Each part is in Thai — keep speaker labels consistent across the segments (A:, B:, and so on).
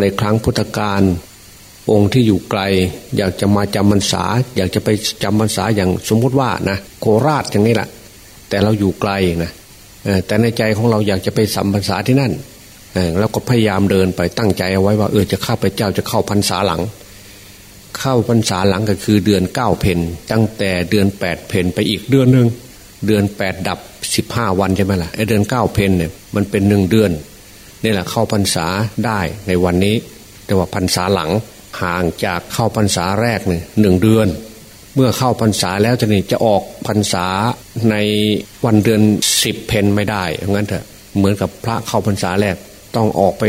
A: ในครั้งพุทธกาลองค์ที่อยู่ไกล อยากจะมาจำพรรษา อยากจะไปจำพรรษาอย่างสมมุติว่านะโคราชอย่างนี้แหละแต่เราอยู่ไกลนะแต่ในใจของเราอยากจะไปสัมพรรษาที่นั่นแล้วก็พยายามเดินไปตั้งใจเอาไว้ว่าเออจะเข้าไปเจ้าจะเข้าพรรษาหลัง เข้าพรรษาหลังก็คือเดือนเก้าเพนตั้งแต่เดือนแปดเพนไปอีกเดือนหนึ่งเดือนแปดดับสิบห้าวันใช่ไหมล่ะไอเดือนเก้าเพนเนี่ยมันเป็นหนึ่งเดือน นี่แหละเข้าพรรษาได้ในวันนี้ แต่ว่าพรรษาหลังห่างจากเข้าพรรษาแรกหนึ่งหนึ่งเดือน เมื่อเข้าพรรษาแล้วจะนี่จะออกพรรษาในวันเดือนสิบเพนไม่ได้เพราะงั้นเถอะเหมือนกับพระเข้าพรรษาแรกต้องออกไป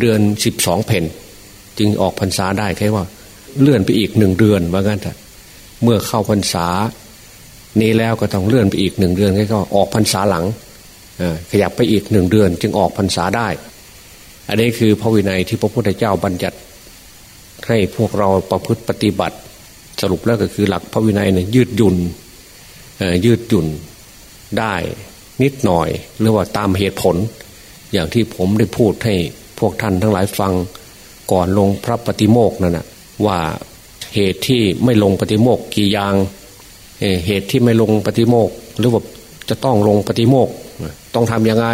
A: เดือนสิบสองเพนจึงออกพรรษาได้แค่ว่า เลื่อนไปอีกหนึ่งเดือนว่างั้นเถอะเมื่อเข้าพรรษา นี้แล้วก็ต้องเลื่อนไปอีกหนึ่งเดือนแค่ก็ออกพรรษาหลัง ขยับไปอีกหนึ่งเดือน จึงออกพรรษาได้ อันนี้คือพระวินัยที่พระพุทธเจ้าบัญญัติ ให้พวกเราประพฤติปฏิบัติ สรุปแล้วก็คือหลักพระวินัยเนี่ยยืดหยุ่นยืดหยุ่นได้นิดหน่อยหรือว่าตามเหตุผล อย่างที่ผมได้พูดให้พวกท่านทั้งหลายฟังก่อนลงพระปฏิโมกนั่นนะว่าเหตุที่ไม่ลงปฏิโมกกี่อย่างเหตุที่ไม่ลงปฏิโมกหรือว่า จะต้องลงปฏิโมกต้องทำยังไง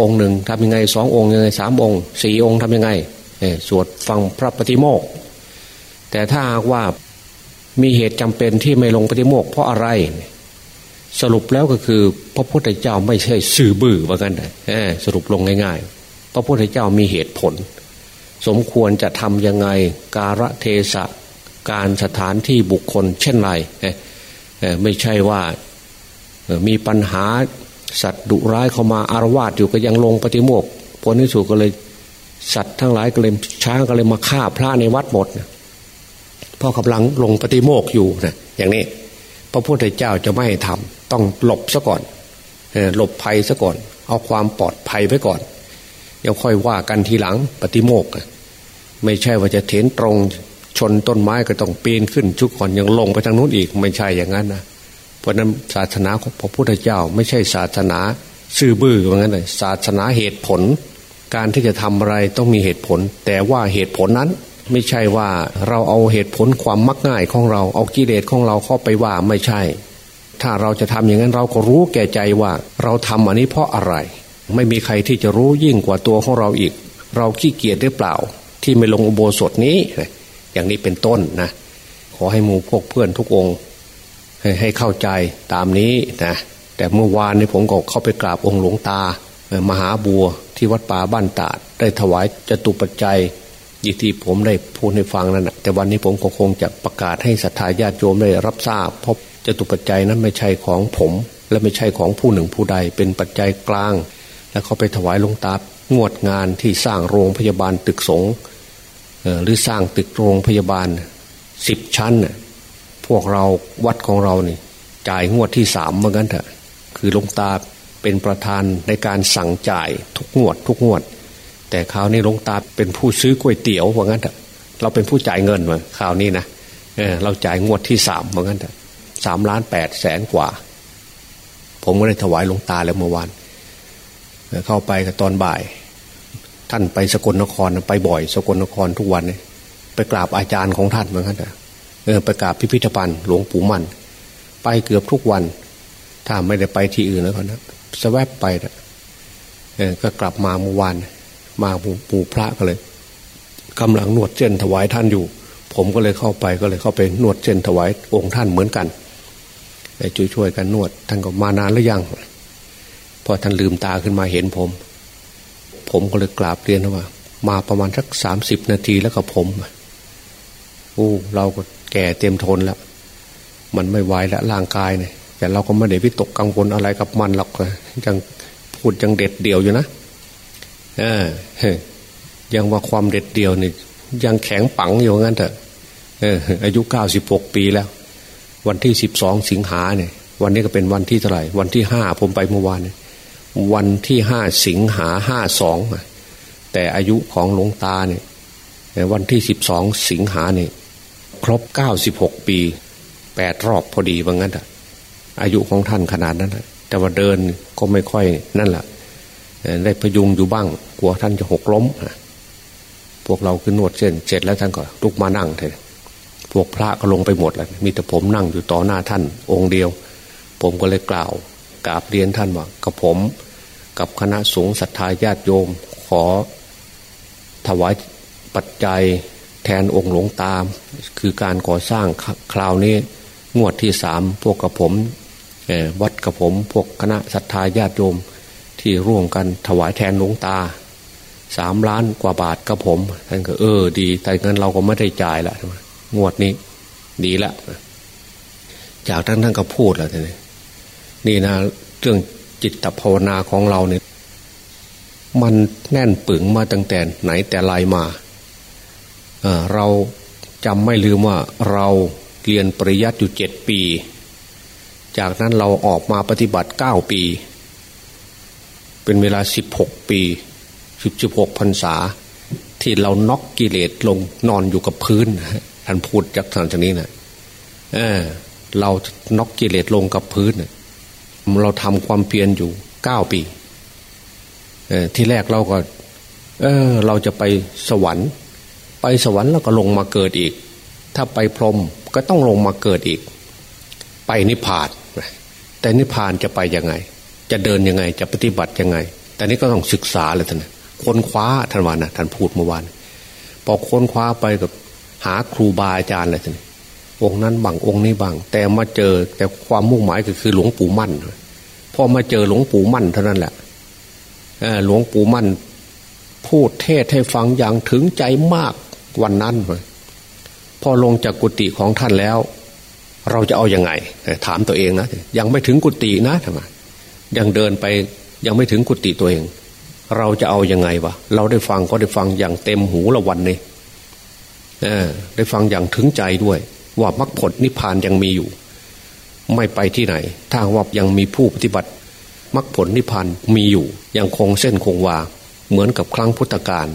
A: องค์หนึ่งทำยังไงสององค์ยังไงสามองค์สี่องค์ทำยังไงสวดฟังพระปฏิโมกแต่ถ้าว่ามีเหตุจำเป็นที่ไม่ลงปฏิโมกเพราะอะไร สรุปแล้วก็คือ พระพุทธเจ้าไม่ใช่สื่อบื้อว่ากันสรุปลงง่าย ๆ พระพุทธเจ้ามีเหตุผล สมควรจะทำยังไงการะเทศะการสถานที่บุคคลเช่นไรไม่ใช่ว่า มีปัญหาสัตว์ดุร้ายเข้ามาอารวาสอยู่ก็ยังลงปฏิโมกผลที่สุดก็เลยสัตว์ทั้งหลายก็เลยช้างก็เลยมาฆ่าพระในวัดหมดเพราะกำลังลงปฏิโมกอยู่นะอย่างนี้ พระพุทธเจ้าจะไม่ทำต้องหลบซะก่อนหลบภัยซะก่อน เอาความปลอดภัยไว้ก่อนยังค่อยว่ากันทีหลังปฏิโมกไม่ใช่ว่าจะเถนตรงชนต้นไม้ก็ต้องปีนขึ้นชุกก่อนยังลงไปทางนู้นอีก ไม่ใช่อย่างนั้นนะ ราะนั้นศาสนาของพระพุทธเจ้า ไม่ใช่ศาสนาซื่อบื้อว่างั้นเลยศาสนาเหตุผล การที่จะทำอะไรต้องมีเหตุผล แต่ว่าเหตุผลนั้นไม่ใช่ว่าเราเอาเหตุผลความมักง่ายของเราเอากิเลสของเราเข้าไปว่าไม่ใช่ ถ้าเราจะทำอย่างนั้นเราก็รู้แก่ใจว่า เราทำอันนี้เพราะอะไร ไม่มีใครที่จะรู้ยิ่งกว่าตัวของเราอีก เราขี้เกียจหรือเปล่า ที่ไม่ลงอุโบสถนี้ อย่างนี้เป็นต้นนะขอให้หมู่พวกเพื่อนทุกองค์ ให้เข้าใจตามนี้นะแต่เมื่อวานนี้ผมก็เข้าไปกราบองค์หลวงตา มหาบัวที่วัดป่าบ้านตาด ได้ถวายจตุปัจจัยยีที่ผมได้พูดให้ฟังนั่นแหะแต่วันนี้ผมก็คงจะประกาศให้ศรัทธาญาติโยมได้รับทราบเพราะจตุปัจจัยนั้นไม่ใช่ของผม และไม่ใช่ของผู้หนึ่งผู้ใดเป็นปัจจัยกลาง แล้วเขาไปถวายหลวงตางวดงานที่สร้างโรงพยาบาลตึกสงหรือสร้างตึกโรงพยาบาลสิบชั้น พวกเราวัดของเราเนี่ยจ่ายงวดที่สามเหมือนกันเถอะคือลงตาเป็นประธานในการสั่งจ่ายทุกงวด ทุกงวด แต่คราวนี้ลงตาเป็นผู้ซื้อก๋วยเตี๋ยวว่างั้นเถอะเราเป็นผู้จ่ายเงินมาคราวนี้นะเเราจ่ายงวดที่สามว่างั้นสามล้านแปดแสนกว่า ผมก็ได้ถวายลงตาแล้วเมื่อวานเข้าไปกับตอนบ่าย ท่านไปสกลนครไปบ่อย สกลนครทุกวันเนี่ยไปกราบอาจารย์ของท่านเหมือนกันเถออ ไปกราบพิพิธภัณฑ์หลวงปู่มัน ไปเกือบทุกวัน ถ้าไม่ได้ไปที่อื่นแล้วนะสวบไปนะก็กลับมาเมื่อวานมาปู่พระก็เลยกำลังนวดเส้นถวายท่านอยู่ ผมก็เลยเข้าไปก็เลยเข้าไปนวดเส้นถวายองค์ท่านเหมือนกันช่วยช่วยกันนวด ท่านก็มานานหรือยังพอท่านลืมตาขึ้นมาเห็นผม ผมก็เลยกราบเรียนว่า มาประมาณสักสามสิบนาทีแล้วก็ผมโอ้เราก็ แก่เต็มทนแล้ว มันไม่ไหวแล้วร่างกายเนี่ยแต่เราก็ไม่ได้วิตกกังวลอะไรกับมันหรอกยังพูดยังเด็ดเดี่ยวอยู่นะเออยังว่าความเด็ดเดี่ยวนี่ยังแข็งปังอยู่งั้นเถอะเอออายุเก้าสิบหกปีแล้ว วันที่สิบสองสิงหาเนี่ย วันนี้ก็เป็นวันที่เท่าไหร่ วันที่ห้าผมไปเมื่อวานเนี่ยวันที่ห้าสิงหาห้าสองแต่อายุของหลวงตาเนี่ยวันที่สิบสองสิงหาเนี่ย ครบเก้าสิบหกปีแปดรอบพอดีว่างั้นอะอายุของท่านขนาดนั้นแต่ว่าเดินก็ไม่ค่อยนั่นแหละได้พยุงอยู่บ้าง กลัวท่านจะหกล้มพวกเราขึ้นนวดเส้นเสร็จแล้วท่านก็ลุกมานั่งเถอะพวกพระก็ลงไปหมดแล้วมีแต่ผมนั่งอยู่ต่อหน้าท่านองค์เดียว ผมก็เลยกล่าวกราบเรียนท่านว่ากับผม กับคณะสงฆ์ศรัทธาญาติโยม ขอถวายปัจจัย แทนองค์หลวงตามคือการก่อสร้างคราวนี้งวดที่สามพวกกับผมวัดกับผมพวกคณะศรัทธาญาติโยมที่ร่วมกันถวายแทนหลวงตาสามล้านกว่าบาทกับผมท่านก็เออ ดี แต่เงินเราก็ไม่ได้จ่ายละงวดนี้ ดีละจากท่านท่านก็พูดแล้วทีนี้นี่นะเรื่องจิตภาวนาของเราเนี่ยมันแน่นปึงมาตั้งแต่ไหนแต่ไรมา เราจำไม่ลืมว่าเราเรียนปริยัติอยู่เจ็ดปี จากนั้นเราออกมาปฏิบัติเก้าปี เป็นเวลาสิบหกปีสิบสิบหกพรรษา ที่เราน็อกกิเลสลงนอนอยู่กับพื้นท่านพูดจากทางจากนี้นะเออ เราน็อกกิเลสลงกับพื้นเราทำความเพียรอยู่เก้าปีที่แรกเราก็ เออ เราจะไปสวรรค์ สวรรค์แล้วก็ลงมาเกิดอีก ถ้าไปพรหมก็ต้องลงมาเกิดอีก ไปนิพพานแต่นิพพานจะไปยังไง จะเดินยังไงจะปฏิบัติยังไง แต่นี้ก็ต้องศึกษาเลยท่านค้นคว้าท่านวานะท่านพูดเมื่อวานพอค้นคว้าไปกับหาครูบาอาจารย์เลยท่านองค์นั้นบังองค์นี้บังแต่มาเจอแต่ความมุ่งหมายก็คือหลวงปู่มั่นพอมาเจอหลวงปู่มั่นเท่านั้นแหละหลวงปู่มั่นพูดเทศให้ฟังอย่างถึงใจมาก วันนั้นเลยพอลงจากกุฏิของท่านแล้ว เราจะเอาอยัางไง ถามตัวเองนะยังไม่ถึงกุฏินะทำไมยังเดินไปยังไม่ถึงกุฏิตัวเอง เราจะเอาอยัางไงวะเราได้ฟังก็ได้ฟังอย่างเต็มหูละวันนี้ได้ฟังอย่างถึงใจด้วย ว่ามรรคผลนิพพานยังมีอยู่ ไม่ไปที่ไหน ถ้าว่ายังมีผู้ปฏิบัติมรรคผลนิพพานมีอยู่ ยังคงเส้นคงวาเหมือนกับครั้งพุทธกาล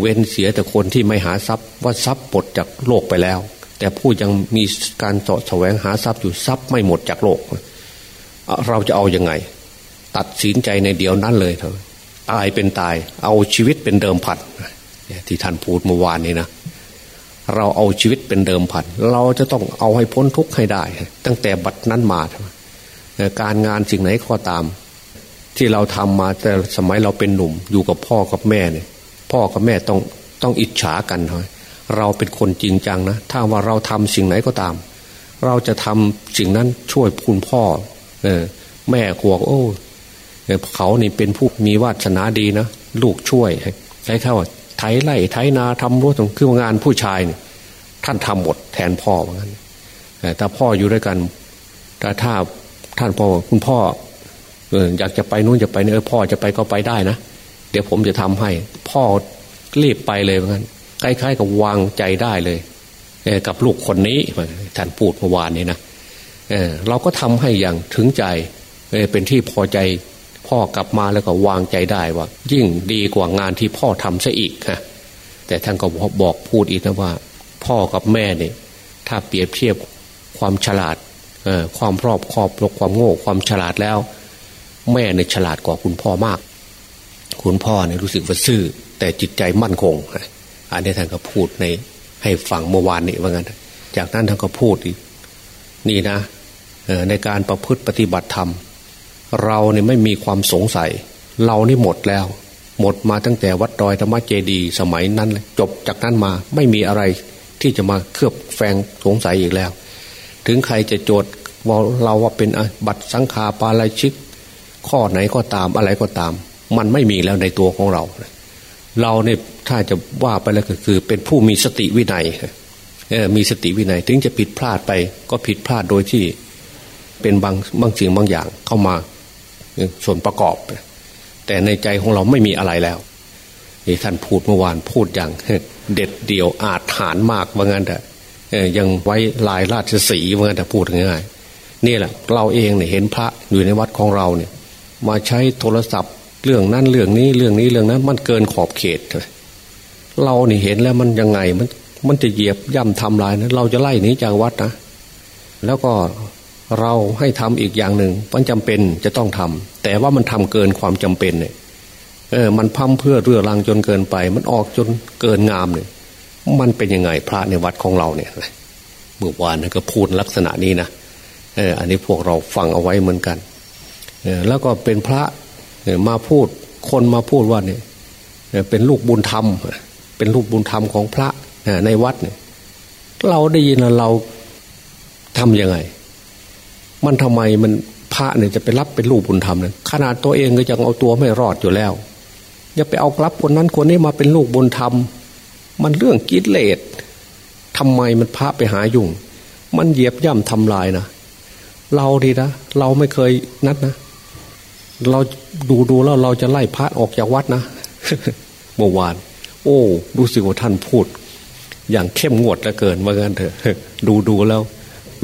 A: เว้นเสียแต่คนที่ไม่หาทรัพย์ว่าทรัพย์หมดจากโลกไปแล้ว แต่ผู้ยังมีการสาะแสวงหาทรัพย์อยู่ทรัพย์ไม่หมดจากโลก เราจะเอาอยัางไง ตัดสินใจในเดียวนั้นเลยเถอะตายเป็นตาย เอาชีวิตเป็นเดิมพันที่ท่านพูดเมื่อวานนี้นะเราเอาชีวิตเป็นเดิมพันเราจะต้องเอาให้พ้นทุกข์ให้ได้ ตั้งแต่บัดนั้นมาการงานสิ่งไหนก็ตาม ที่เราทำมาแต่สมัยเราเป็นหนุ่มอยู่กับพ่อกับแม่เนี่ย พ่อกับแม่ต้องต้องอิจฉากันเราเป็นคนจริงจังนะถ้าว่าเราทำสิ่งไหนก็ตาม เราจะทำสิ่งนั้นช่วยคุณพ่อ เออ แม่ขวกโอ้เขานี่เป็นผู้มีวาสนาดีนะลูกช่วยใช้เข้าไถไร่ไถนาทำรั้วตรงคืองานผู้ชายเนี่ยท่านทำหมดแทนพ่อเหมือนกันแต่พ่ออยู่ด้วยกัน แต่ถ้าท่านพ่อคุณพ่ออยากจะไปนู้นจะไปนี่พ่อจะไปก็ไปได้นะ ดี๋ยวผมจะทำให้ พ่อรีบไปเลยเหมือนกันคล้ายๆกับวางใจได้เลยกับลูกคนนี้ท่านพูดเมื่อวานนี้นะเเราก็ทำให้อย่างถึงใจเป็นที่พอใจพ่อกลับมาแล้วก็วางใจได้ว่า ยิ่งดีกว่างานที่พ่อทำซะอีกฮะแต่ท่านก็บอกพูดอีกนะว่า พ่อกับแม่เนี่ยถ้าเปรียบเทียบความฉลาดความรอบคอบความโง่ความฉลาดแล้ว แม่เนี่ยฉลาดกว่าคุณพ่อมาก คุณพ่อเนี่ยรู้สึกว่าซื่อ แต่จิตใจมั่นคง อันนี้ท่านก็พูดในให้ฟังเมื่อวานนี้ว่างั้น จากนั้นท่านก็พูดอีกนี่นะในการประพฤติปฏิบัติธรรม เราเนี่ยไม่มีความสงสัย เรานี่หมดแล้ว หมดมาตั้งแต่วัดดอยธรรมเจดี สมัยนั้นจบจากนั้นมาไม่มีอะไรที่จะมาเคลือบแฝงสงสัยอีกแล้ว ถึงใครจะโจทย์ว่าเราว่าเป็นบัตรสังขาปาลายชิก ข้อไหนก็ตามอะไรก็ตาม มันไม่มีแล้วในตัวของเรา เราเนี่ยถ้าจะว่าไปแล้วก็คือเป็นผู้มีสติวินัยมีสติวินัย ถึงจะผิดพลาดไป ก็ผิดพลาดโดยที่เป็นบางบางสิ่งบางอย่างเข้ามาส่วนประกอบ แต่ในใจของเราไม่มีอะไรแล้วท่านพูดเมื่อวานพูดอย่างเด็ดเดี่ยวอาจฐานมากว่างั้นแต่ยังไว้ลายราชสีว่างั้นแต่พูดง่ายนี่แหละ เราเองเนี่ยเห็นพระอยู่ในวัดของเราเนี่ย มาใช้โทรศัพท์ เรื่องนั้นเรื่องนี้เรื่องนี้เรื่องนั้น มันเกินขอบเขตเราเนี่เห็นแล้วมันยังไงมันมันจะเหยียบย่ำทำลายนะเราจะไล่หนีจากวัดนะแล้วก็เราให้ทำอีกอย่างหนึ่งมันจำเป็นจะต้องทำแต่ว่ามันทำเกินความจำเป็นเนี่ยเออ มันพั่มเพื่อเรือรังจนเกินไป มันออกจนเกินงามเลยมันเป็นยังไงพระในวัดของเราเนี่ยเมื่อวานก็พูดลักษณะนี้นะเออ อันนี้พวกเราฟังเอาไว้เหมือนกัน เออแล้วก็เป็นพระ มาพูดคนมาพูดว่าเนี่ยเป็นลูกบุญธรรม เป็นลูกบุญธรรมของพระในวัดเนี่ยเราได้ยินเราทำยังไง มันทำไมมันพระเนี่ยจะไปรับเป็นลูกบุญธรรมเนี่ยขนาดตัวเองก็ยังเอาตัวไม่รอดอยู่แล้วอย่าไปเอากรับคนนั้นคนนี้มาเป็นลูกบุญธรรม มันเรื่องกิเลสทำไมมันพระไปหายุ่ง มันเหยียบย่ำทำลายนะ เราดีนะ เราไม่เคยนัดนะ เราดูดูแล้วเราจะไล่พระออกจากวัดนะเมื่อวาน โอ้รู้สึกว่าท่านพูด อย่างเข้มงวดเหลือเกินว่างั้นเถอะดูดูแล้ว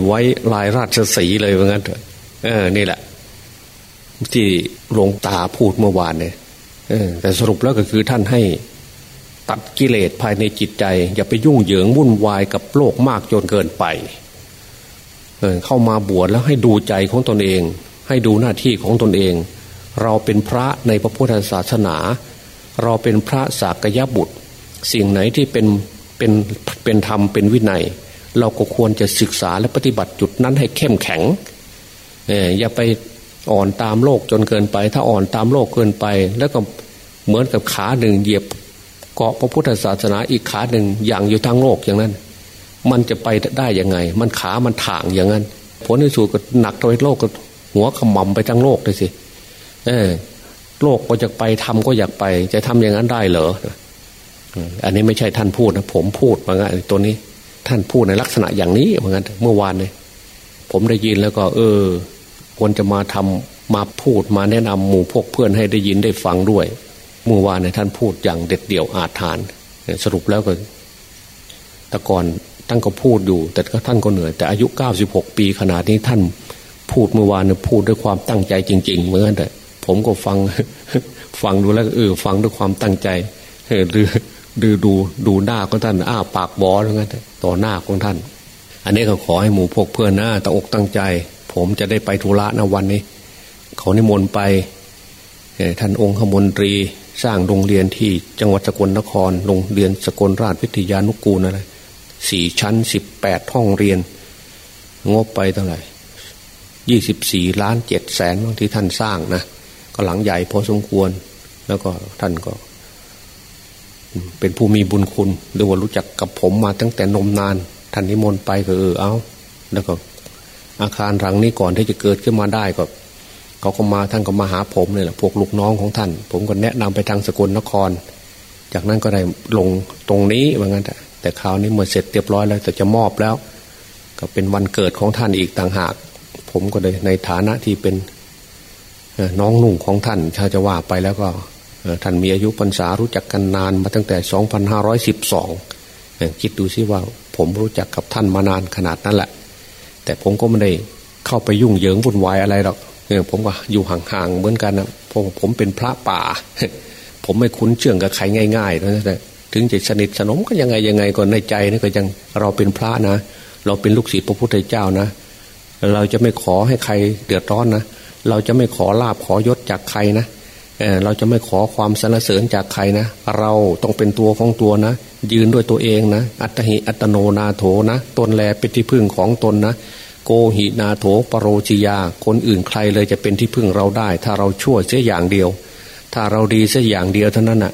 A: ไว้ลายราชสีเลยว่างั้นเถอะเออ นี่แหละ ที่หลวงตาพูดเมื่อวานเนี่ยแต่สรุปแล้วก็คือท่านให้ตัดกิเลสภายในจิตใจ อย่าไปยุ่งเหยิงวุ่นวายกับโลกมากจนเกินไปเเข้ามาบวชแล้วให้ดูใจของตนเอง ให้ดูหน้าที่ของตนเอง เราเป็นพระในพระพุทธศาสนา เราเป็นพระสากยบุตร สิ่งไหนที่เป็นเป็นเป็นธรรมเป็นวินัย เราก็ควรจะศึกษาและปฏิบัติจุดนั้นให้เข้มแข็งอย่าไปอ่อนตามโลกจนเกินไป ถ้าอ่อนตามโลกเกินไป แล้วก็เหมือนกับขาหนึ่งเหยียบเกาะพระพุทธศาสนาอีกขาหนึ่งอย่างอยู่ทางโลกอย่างนั้น มันจะไปได้ยังไง มันขามันถ่างอย่างนั้น ผลที่สุดก็หนักโดยโลกก็หัวขมำไปทั้งโลกเลยสิเออ โลกก็จะไปทำก็อยากไป จะทำอย่างนั้นได้เหรออันนี้ไม่ใช่ท่านพูดนะผมพูดมางั้นตัวนี้ ท่านพูดในลักษณะอย่างนี้เหมือนกันเมื่อวานเนี่ยผมได้ยินแล้วก็ เออควรจะมาทำมาพูดมาแนะนำหมู่พวกเพื่อนให้ได้ยินได้ฟังด้วยเมื่อวานเนี่ยท่านพูดอย่างเด็ดเดี่ยวอาถรรพ์สรุปแล้วก็แต่ก่อนท่านก็พูดอยู่ แต่ก็ท่านก็เหนื่อย แต่อายุเก้าสิบหกปีขนาดนี้ท่านพูดเมื่อวานเนี่ยพูดด้วยความตั้งใจจริง ๆ เหมือนกันแต่ ผมก็ฟัง ฟังดูแล้วเออฟังด้วยความตั้งใจหรือดูดูดูหน้าของท่านอ้าปากบอแล้วงั้นต่อหน้าของท่าน อันนี้ก็ขอให้หมู่พวกเพื่อนหน้าตั้งอกตั้งใจ ผมจะได้ไปธุระนะวันนี้ เขานิมนต์ไปท่านองค์ขมนตรีสร้างโรงเรียนที่จังหวัดสกลนครโรงเรียนสกลราชวิทยานุกูลอะไรสี่ชั้นสิบแปดห้องเรียน งบไปเท่าไหร่ยี่สิบสี่ล้านเจ็ดแสนที่ท่านสร้างนะ ก็หลังใหญ่พอสมควร แล้วก็ท่านก็ เป็นผู้มีบุญคุณหรือว่ารู้จักกับผมมาตั้งแต่นมนาน ท่านนิมนต์ไปก็เออเอาแล้วก็ อาคารหลังนี้ก่อนที่จะเกิดขึ้นมาได้ก็เขาก็มาท่านก็มาหาผมเลยแหละพวกลูกน้องของท่าน ผมก็แนะนำไปทางสกลนคร จากนั้นก็ได้ลงตรงนี้ว่างั้นแต่คราวนี้เมื่อเสร็จเรียบร้อยแล้วแต่จะมอบแล้ว ก็เป็นวันเกิดของท่านอีกต่างหาก ผมก็เลยในฐานะที่เป็น น้องนุ่งของท่านถ้าจะว่าไปแล้วก็ท่านมีอายุพรรษารู้จักกันนานมาตั้งแต่ 2512 คิดดูซิว่าผมรู้จักกับท่านมานานขนาดนั้นแหละ แต่ผมก็ไม่ได้เข้าไปยุ่งเหยิงวุ่นวายอะไรหรอกเนี่ยผมก็อยู่ห่างๆเหมือนกันนะเพราะผมเป็นพระป่า ผมไม่คุ้นเชื่องกับใครง่ายๆนะแต่ถึงจะสนิทสนมก็ยังไงยังไงก็ในใจนี่ก็ยังเราเป็นพระนะ เราเป็นลูกศิษย์พระพุทธเจ้านะ เราจะไม่ขอให้ใครเดือดร้อนนะ เราจะไม่ขอลาบขอยศจากใครนะเเราจะไม่ขอความสนเสริญจากใครนะ เราต้องเป็นตัวของตัวนะ ยืนด้วยตัวเองนะ อัตหิอัตโนนาโถนะ ตนแลเป็นที่พึ่งของตนนะ โกหินาโถปรโรจิยา คนอื่นใครเลยจะเป็นที่พึ่งเราได้ ถ้าเราชั่วเสียอย่างเดียว ถ้าเราดีเสียอย่างเดียวเท่านั้นอะ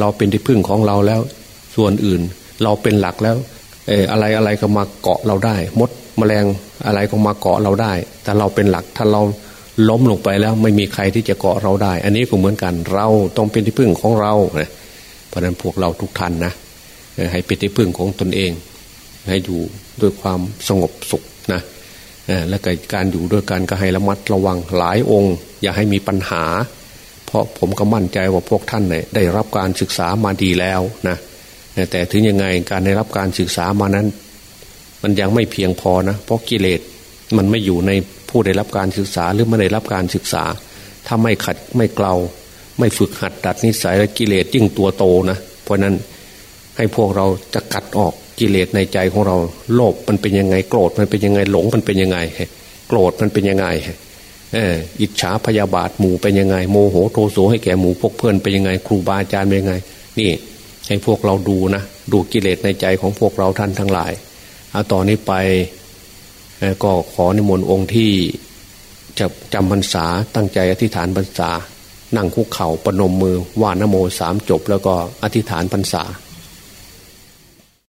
A: เราเป็นที่พึ่งของเราแล้ว ส่วนอื่นเราเป็นหลักแล้วเอออะไรอะไรก็มาเกาะเราได้ มดแมลงอะไรก็มาเกาะเราได้ แต่เราเป็นหลักถ้าเรา ล้มลงไปแล้วไม่มีใครที่จะเกาะเราได้ อันนี้ก็เหมือนกันเราต้องเป็นที่พึ่งของเราเพราะนั้นพวกเราทุกท่านนะให้เป็นที่พึ่งของตนเอง ให้อยู่ด้วยความสงบสุขนะและการอยู่ด้วยกันก็ให้ระมัดระวังหลายองค์ อย่าให้มีปัญหา เพราะผมก็มั่นใจว่าพวกท่านเนี่ยได้รับการศึกษามาดีแล้วนะแต่ถึงยังไงการได้รับการศึกษามานั้น มันยังไม่เพียงพอนะเพราะกิเลสมันไม่อยู่ใน ผู้ได้รับการศึกษาหรือไม่ได้รับการศึกษา ถ้าไม่ขัดไม่เกลาไม่ฝึกหัดดัดนิสัยและกิเลสยิ่งตัวโตนะเพราะนั้นให้พวกเราจะกัดออกกิเลสในใจของเรา โลภมันเป็นยังไงโกรธมันเป็นยังไงหลงมันเป็นยังไง โกรธมันเป็นยังไงเอออิจฉาพยาบาทหมู่เป็นยังไง โมโหโทโสให้แก่หมู่พวกเพื่อนเป็นยังไง ครูบาอาจารย์เป็นยังไง นี่ให้พวกเราดูนะ ดูกิเลสในใจของพวกเราท่านทั้งหลายเอาตอนนี้ไป ก็ขอในมนองค์ที่จะจำพรรษาตั้งใจอธิษฐานพรรษา นั่งคุกเข่าประนมมือว่านโมสามจบ แล้วก็อธิษฐานพรรษา